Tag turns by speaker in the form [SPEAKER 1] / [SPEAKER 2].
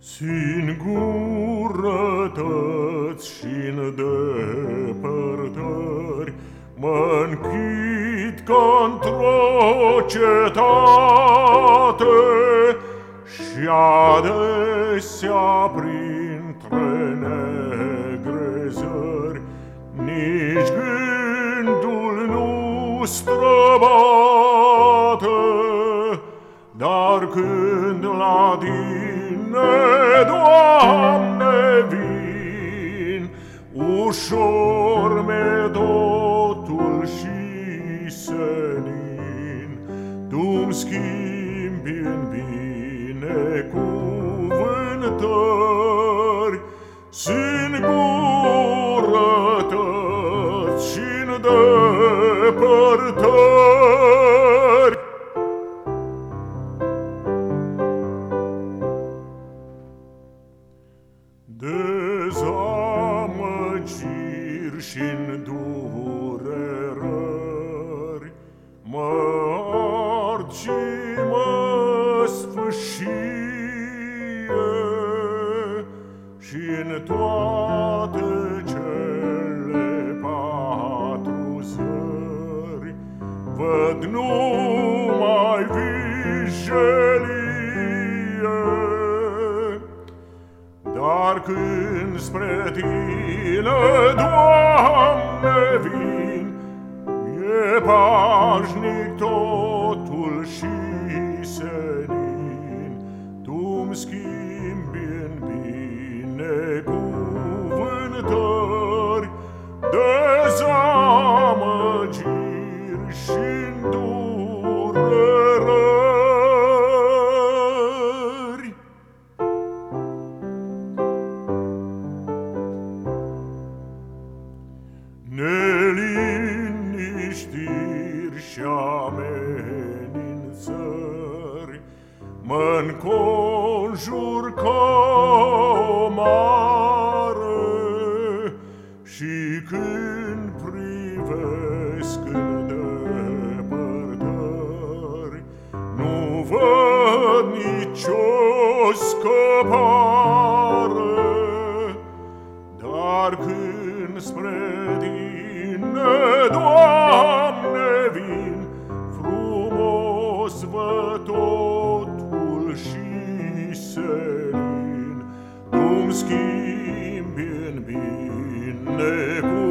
[SPEAKER 1] Singurătăți și îndepărtări mă închid ca într-o cetate și adesea printre negrezări nici gândul nu străbate, dar când la tine Doamne, vin, ușor me totul și senin, Tu-mi schimbi în bine cuvântări, singurătăți și-n depărtări. Dezamăgiri și-n durerări Mă ard și mă sfâșie. Și-n toate cele patru zări Văd numai vijelie. Dar când spre tine, Doamne, pașnic totul și senin, Tu-mi schimbi în binecuvântări, Dezamăgiri și-n durerări. Neliniștiri și amenințări mă înconjur ca o mare Și când privesc în depărtări Nu văd nicio scăpare Dar când spre svătotul și senin, cum schimbi în bine cu